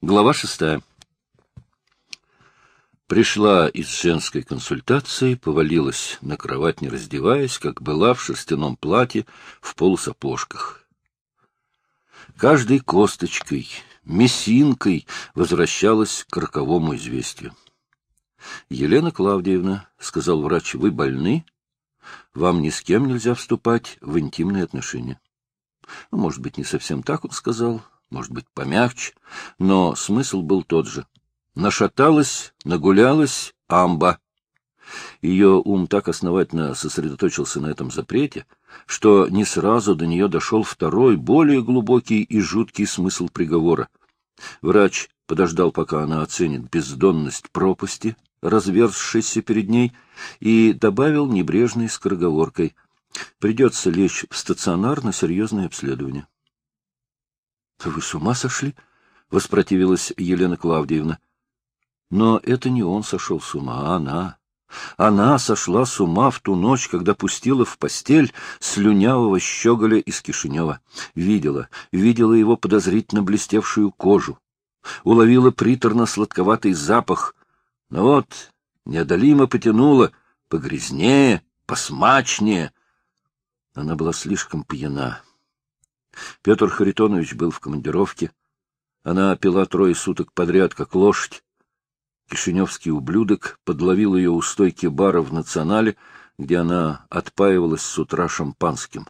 Глава шестая. Пришла из женской консультации, повалилась на кровать, не раздеваясь, как была в шерстяном платье в полусапожках. Каждой косточкой, месинкой возвращалась к роковому известию. — Елена Клавдиевна, — сказал врач, — вы больны? Вам ни с кем нельзя вступать в интимные отношения. Ну, может быть, не совсем так он сказал, может быть, помягче, но смысл был тот же. Нашаталась, нагулялась амба. Ее ум так основательно сосредоточился на этом запрете, что не сразу до нее дошел второй, более глубокий и жуткий смысл приговора. Врач подождал, пока она оценит бездонность пропасти, разверзшейся перед ней, и добавил небрежной скороговоркой. Придется лечь в стационар на серьезное обследование. — Вы с ума сошли? — воспротивилась Елена Клавдиевна. Но это не он сошел с ума, а она. Она сошла с ума в ту ночь, когда пустила в постель слюнявого щеголя из Кишинева. Видела, видела его подозрительно блестевшую кожу. Уловила приторно-сладковатый запах. Но вот неодолимо потянула, погрязнее, посмачнее. Она была слишком пьяна. Петр Харитонович был в командировке. Она пила трое суток подряд, как лошадь. Кишиневский ублюдок подловил ее у стойки бара в «Национале», где она отпаивалась с утра шампанским.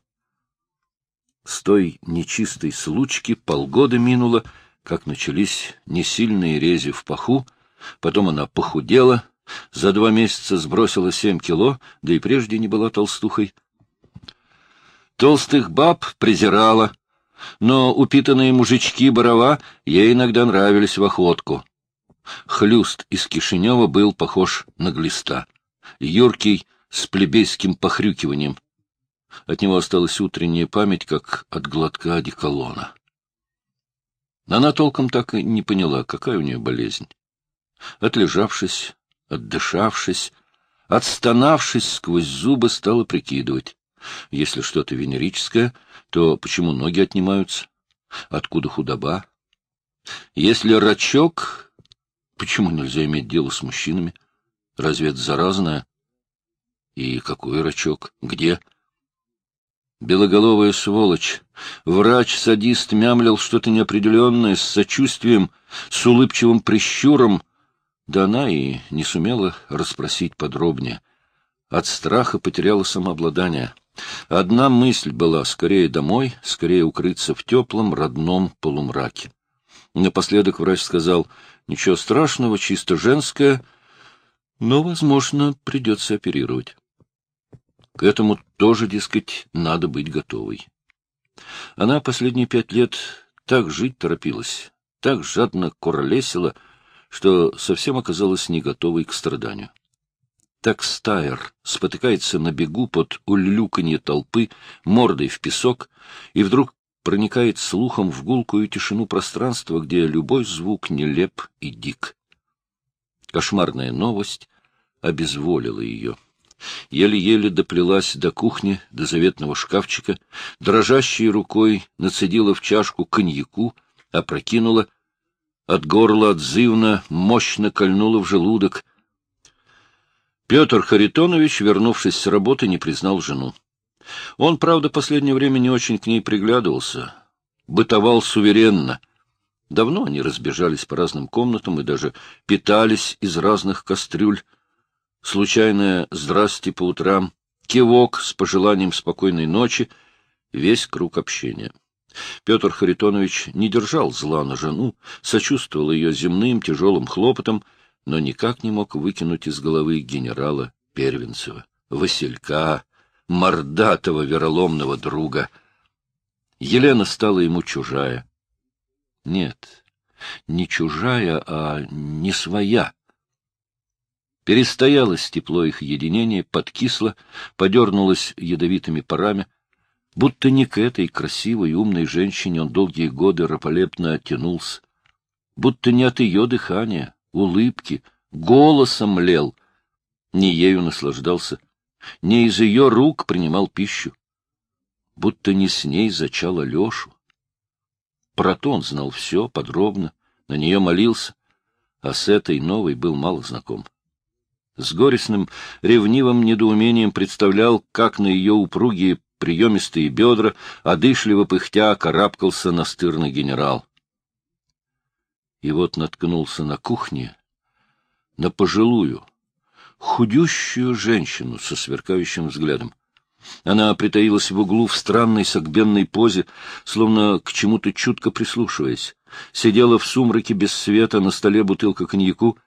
С той нечистой случки полгода минуло, как начались несильные рези в паху, потом она похудела, за два месяца сбросила семь кило, да и прежде не была толстухой. Толстых баб презирала, но упитанные мужички-барова ей иногда нравились в охотку. Хлюст из Кишинева был похож на глиста. Юркий, с плебейским похрюкиванием. От него осталась утренняя память, как от глотка одеколона. Она толком так и не поняла, какая у нее болезнь. Отлежавшись, отдышавшись, отстонавшись сквозь зубы, стала прикидывать. Если что-то венерическое, то почему ноги отнимаются? Откуда худоба? Если рачок, Почему нельзя иметь дело с мужчинами? Разве это заразное? И какой рачок? Где? Белоголовая сволочь. Врач-садист мямлил что-то неопределенное, с сочувствием, с улыбчивым прищуром. Да она и не сумела расспросить подробнее. От страха потеряла самообладание. Одна мысль была — скорее домой, скорее укрыться в теплом, родном полумраке. Напоследок врач сказал — Ничего страшного, чисто женское, но, возможно, придется оперировать. К этому тоже, дескать, надо быть готовой. Она последние пять лет так жить торопилась, так жадно куролесила, что совсем оказалась не готовой к страданию. Так стайер спотыкается на бегу под улюканье толпы, мордой в песок, и вдруг проникает слухом в гулкую тишину пространства, где любой звук нелеп и дик. Кошмарная новость обезволила ее. Еле-еле доплелась до кухни, до заветного шкафчика, дрожащей рукой нацедила в чашку коньяку, опрокинула, от горла отзывно, мощно кольнула в желудок. Петр Харитонович, вернувшись с работы, не признал жену. Он, правда, последнее время не очень к ней приглядывался, бытовал суверенно. Давно они разбежались по разным комнатам и даже питались из разных кастрюль. Случайное «здрасте» по утрам, кивок с пожеланием спокойной ночи — весь круг общения. Петр Харитонович не держал зла на жену, сочувствовал ее земным тяжелым хлопотом, но никак не мог выкинуть из головы генерала Первенцева, Василька, мордатого вероломного друга. Елена стала ему чужая. Нет, не чужая, а не своя. Перестоялось тепло их единения, подкисло, подернулось ядовитыми парами, будто не к этой красивой, умной женщине он долгие годы раполепно оттянулся, будто не от ее дыхания, улыбки, голосом лел, не ею наслаждался, не из ее рук принимал пищу, будто не с ней зачал Алешу. Про то он знал все подробно, на нее молился, а с этой новой был мало знаком. С горестным, ревнивым недоумением представлял, как на ее упругие приемистые бедра, одышливо пыхтя, карабкался настырный генерал. И вот наткнулся на кухне на пожилую, худющую женщину со сверкающим взглядом. Она притаилась в углу в странной согбенной позе, словно к чему-то чутко прислушиваясь. Сидела в сумраке без света, на столе бутылка коньяку.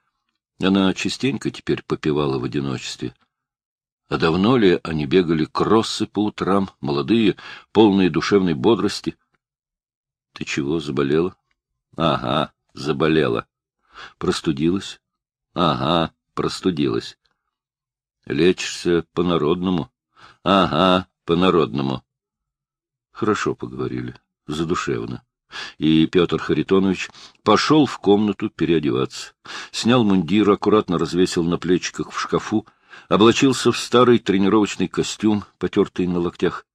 Она частенько теперь попивала в одиночестве. А давно ли они бегали кроссы по утрам, молодые, полные душевной бодрости? — Ты чего, заболела? — Ага, заболела. — Простудилась? — Ага, простудилась. — Лечишься по-народному? — Ага, по-народному. Хорошо поговорили, задушевно. И Петр Харитонович пошел в комнату переодеваться. Снял мундир, аккуратно развесил на плечиках в шкафу, облачился в старый тренировочный костюм, потертый на локтях.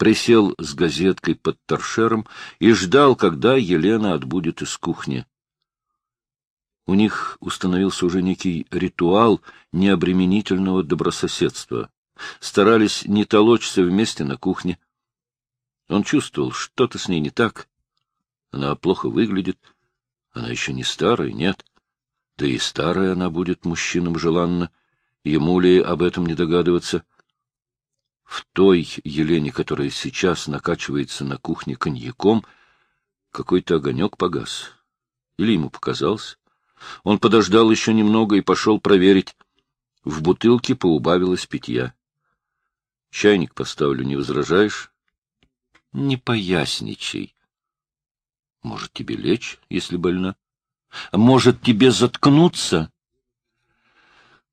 Присел с газеткой под торшером и ждал, когда Елена отбудет из кухни. У них установился уже некий ритуал необременительного добрососедства старались не толочься вместе на кухне. Он чувствовал, что-то с ней не так. Она плохо выглядит. Она еще не старая, нет. Да и старая она будет мужчинам желанна. Ему ли об этом не догадываться? В той Елене, которая сейчас накачивается на кухне коньяком, какой-то огонек погас. Или ему показалось. Он подождал еще немного и пошел проверить. В бутылке поубавилось питья. Чайник поставлю, не возражаешь? Не поясничай. Может, тебе лечь, если больна? Может, тебе заткнуться?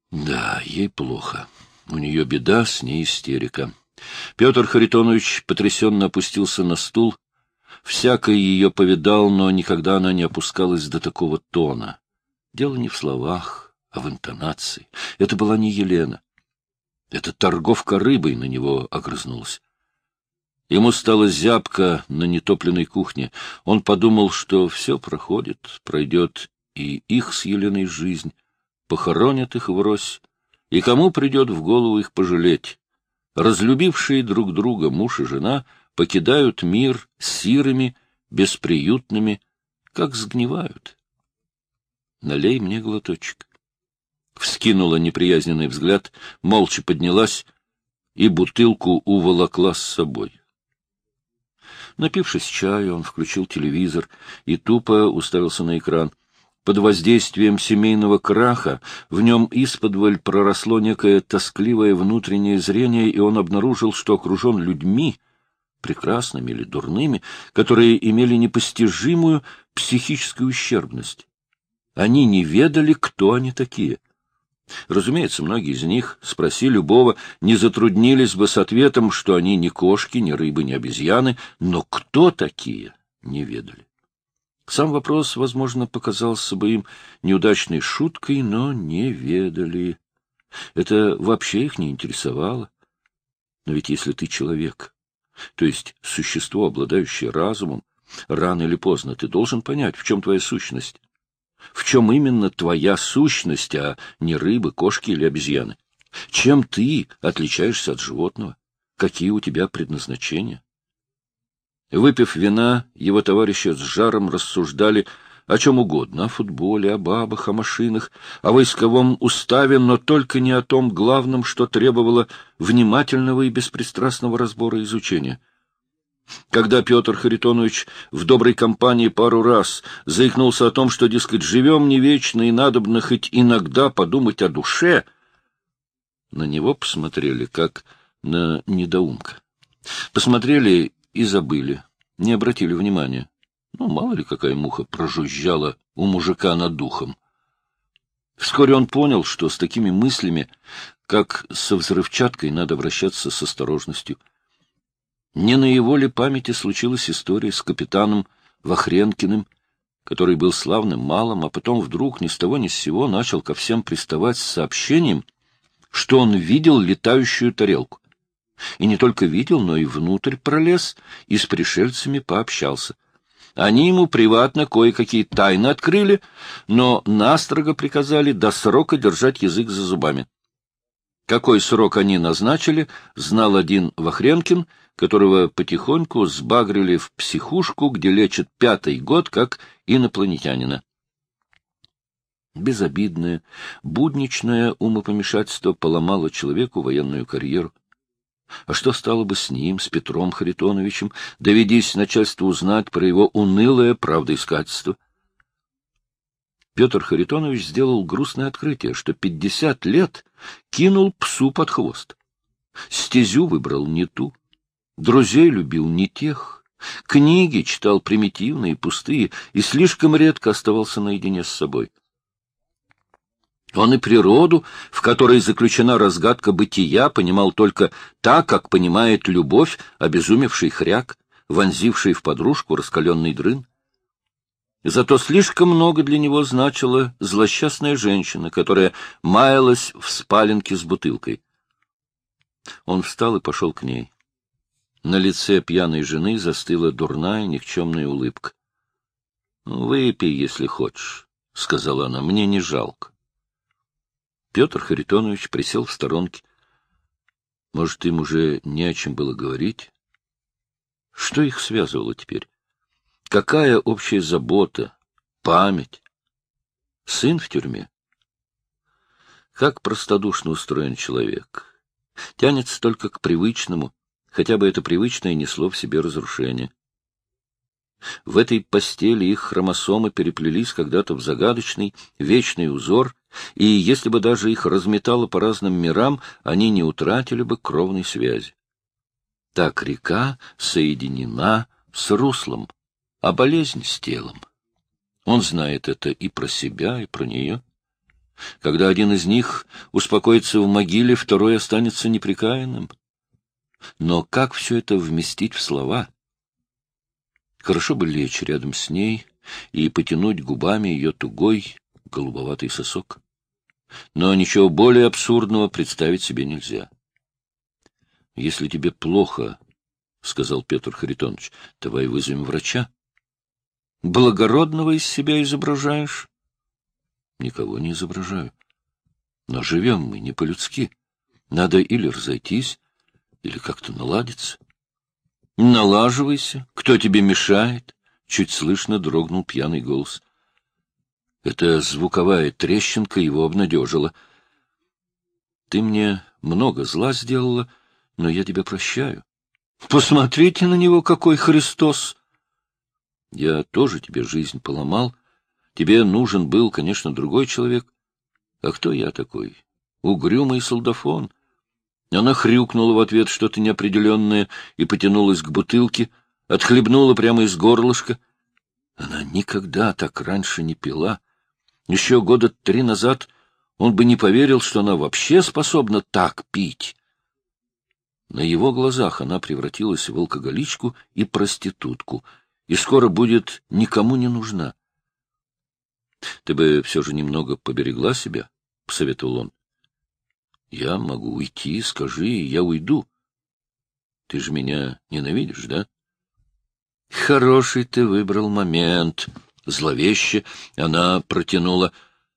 Да, ей плохо. У нее беда, с ней истерика. Петр Харитонович потрясенно опустился на стул. Всякое ее повидал, но никогда она не опускалась до такого тона. Дело не в словах, а в интонации. Это была не Елена. Эта торговка рыбой на него огрызнулась. Ему стало зябко на нетопленной кухне. Он подумал, что все проходит, пройдет и их с Еленой жизнь, похоронят их врозь, и кому придет в голову их пожалеть? Разлюбившие друг друга муж и жена покидают мир сирыми, бесприютными, как сгнивают. Налей мне глоточек вскинула неприязненный взгляд, молча поднялась и бутылку уволокла с собой. Напившись чаю, он включил телевизор и тупо уставился на экран. Под воздействием семейного краха в нем исподволь проросло некое тоскливое внутреннее зрение, и он обнаружил, что окружен людьми, прекрасными или дурными, которые имели непостижимую психическую ущербность. Они не ведали, кто они такие. Разумеется, многие из них, спроси любого, не затруднились бы с ответом, что они ни кошки, ни рыбы, ни обезьяны, но кто такие, не ведали. Сам вопрос, возможно, показался бы им неудачной шуткой, но не ведали. Это вообще их не интересовало. Но ведь если ты человек, то есть существо, обладающее разумом, рано или поздно ты должен понять, в чем твоя сущность. В чем именно твоя сущность, а не рыбы, кошки или обезьяны? Чем ты отличаешься от животного? Какие у тебя предназначения? Выпив вина, его товарищи с жаром рассуждали о чем угодно, о футболе, о бабах, о машинах, о войсковом уставе, но только не о том главном, что требовало внимательного и беспристрастного разбора и изучения — когда Петр Харитонович в доброй компании пару раз заикнулся о том, что, дескать, живем не вечно и надобно хоть иногда подумать о душе, на него посмотрели, как на недоумка. Посмотрели и забыли, не обратили внимания. Ну, мало ли какая муха прожужжала у мужика над духом. Вскоре он понял, что с такими мыслями, как со взрывчаткой, надо обращаться с осторожностью — не на его ли памяти случилась история с капитаном Вахренкиным, который был славным малым, а потом вдруг ни с того ни с сего начал ко всем приставать с сообщением, что он видел летающую тарелку. И не только видел, но и внутрь пролез и с пришельцами пообщался. Они ему приватно кое-какие тайны открыли, но настрого приказали до срока держать язык за зубами. Какой срок они назначили, знал один Вахренкин, которого потихоньку сбагрили в психушку, где лечат пятый год, как инопланетянина. Безобидное, будничное умопомешательство поломало человеку военную карьеру. А что стало бы с ним, с Петром Харитоновичем, доведись начальству узнать про его унылое правдоискательство? Петр Харитонович сделал грустное открытие, что пятьдесят лет кинул псу под хвост. Стезю выбрал не ту, друзей любил не тех, книги читал примитивные, пустые и слишком редко оставался наедине с собой. Он и природу, в которой заключена разгадка бытия, понимал только так, как понимает любовь обезумевший хряк, вонзивший в подружку раскаленный дрын. Зато слишком много для него значила злосчастная женщина, которая маялась в спаленке с бутылкой. Он встал и пошел к ней. На лице пьяной жены застыла дурная, никчемная улыбка. — Выпей, если хочешь, — сказала она, — мне не жалко. Петр Харитонович присел в сторонке. Может, им уже не о чем было говорить? Что их связывало теперь? Какая общая забота, память? Сын в тюрьме? Как простодушно устроен человек. Тянется только к привычному, хотя бы это привычное несло в себе разрушение. В этой постели их хромосомы переплелись когда-то в загадочный, вечный узор, и если бы даже их разметало по разным мирам, они не утратили бы кровной связи. Так река соединена с руслом, а болезнь — с телом. Он знает это и про себя, и про нее. Когда один из них успокоится в могиле, второй останется неприкаянным. Но как все это вместить в слова? Хорошо бы лечь рядом с ней и потянуть губами ее тугой, голубоватый сосок. Но ничего более абсурдного представить себе нельзя. — Если тебе плохо, — сказал Петр Харитонович, — давай вызовем врача. — Благородного из себя изображаешь? — Никого не изображаю. Но живем мы не по-людски. Надо или разойтись, или как-то наладиться. — Налаживайся. Кто тебе мешает? — чуть слышно дрогнул пьяный голос. Эта звуковая трещинка его обнадежила. — Ты мне много зла сделала, но я тебя прощаю. Посмотрите на него, какой Христос! Я тоже тебе жизнь поломал. Тебе нужен был, конечно, другой человек. А кто я такой? Угрюмый солдафон. Она хрюкнула в ответ что-то неопределенное и потянулась к бутылке, отхлебнула прямо из горлышка. Она никогда так раньше не пила. Еще года три назад он бы не поверил, что она вообще способна так пить. На его глазах она превратилась в алкоголичку и проститутку, и скоро будет никому не нужна. — Ты бы все же немного поберегла себя, — посоветовал он. — Я могу уйти, скажи, я уйду. Ты же меня ненавидишь, да? — Хороший ты выбрал момент, Зловеще она протянула.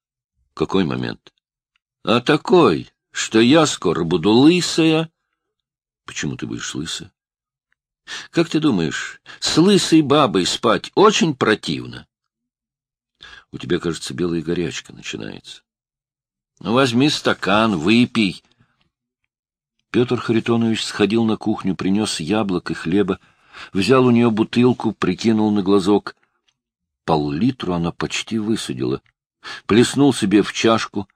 — Какой момент? — А такой, что я скоро буду лысая. — Почему ты будешь лысая? — Как ты думаешь, с лысой бабой спать очень противно? — У тебя, кажется, белая горячка начинается. Ну, — возьми стакан, выпей. Петр Харитонович сходил на кухню, принес яблок и хлеба, взял у нее бутылку, прикинул на глазок. Пол-литру она почти высадила. Плеснул себе в чашку,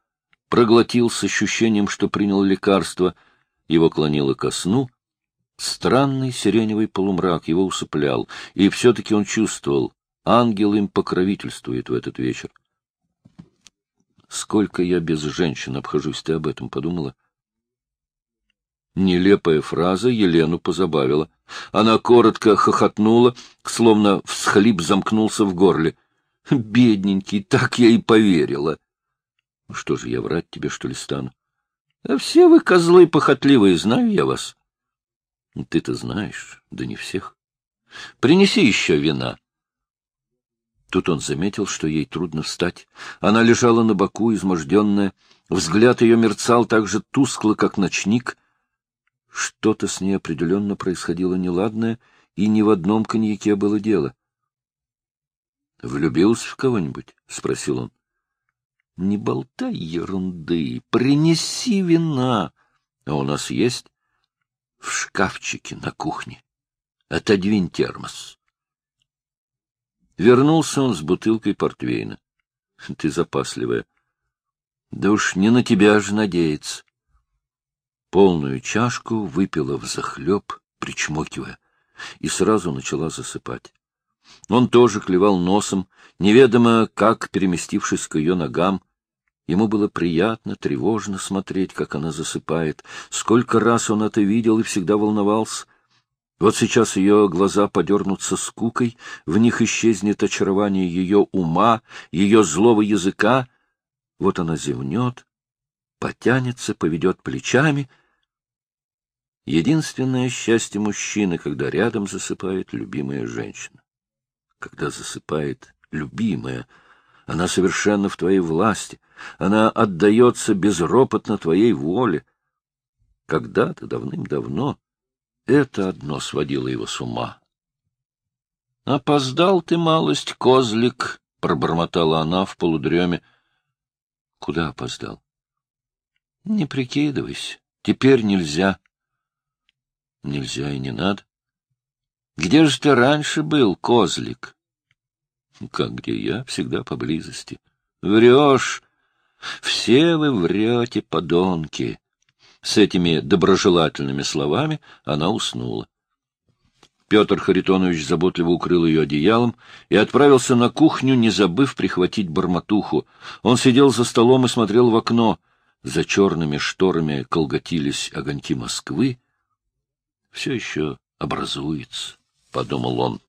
проглотил с ощущением, что принял лекарство. Его клонило ко сну. Странный сиреневый полумрак его усыплял, и все-таки он чувствовал, ангел им покровительствует в этот вечер. Сколько я без женщин обхожусь, ты об этом подумала? Нелепая фраза Елену позабавила. Она коротко хохотнула, словно всхлип замкнулся в горле. «Бедненький, так я и поверила!» «Ну «Что же, я врать тебе, что ли, стану?» «А все вы козлы похотливые, знаю я вас». «Ты-то знаешь, да не всех. Принеси еще вина». Тут он заметил, что ей трудно встать. Она лежала на боку, изможденная. Взгляд ее мерцал так же тускло, как ночник. Что-то с ней определенно происходило неладное, и ни в одном коньяке было дело. — Влюбился в кого-нибудь? — спросил он. — Не болтай ерунды, принеси вина. А у нас есть? В шкафчике на кухне. Отодвинь термос. Вернулся он с бутылкой портвейна. Ты запасливая. Да уж не на тебя же надеяться. Полную чашку выпила взахлеб, причмокивая, и сразу начала засыпать. Он тоже клевал носом, неведомо как переместившись к ее ногам. Ему было приятно, тревожно смотреть, как она засыпает. Сколько раз он это видел и всегда волновался. Вот сейчас ее глаза подернутся скукой, в них исчезнет очарование ее ума, ее злого языка. Вот она зевнет, потянется, поведет плечами. Единственное счастье мужчины, когда рядом засыпает любимая женщина. Когда засыпает любимая, она совершенно в твоей власти, она отдается безропотно твоей воле. Когда-то, давным-давно, это одно сводило его с ума. — Опоздал ты, малость, козлик, — пробормотала она в полудреме. — Куда опоздал? — Не прикидывайся. Теперь нельзя. — Нельзя и не надо. — Где же ты раньше был, козлик? — Как где я? Всегда поблизости. — Врешь. Все вы врете, подонки. С этими доброжелательными словами она уснула. Петр Харитонович заботливо укрыл ее одеялом и отправился на кухню, не забыв прихватить барматуху. Он сидел за столом и смотрел в окно. За черными шторами колготились огоньки Москвы. Все еще образуется, — подумал он.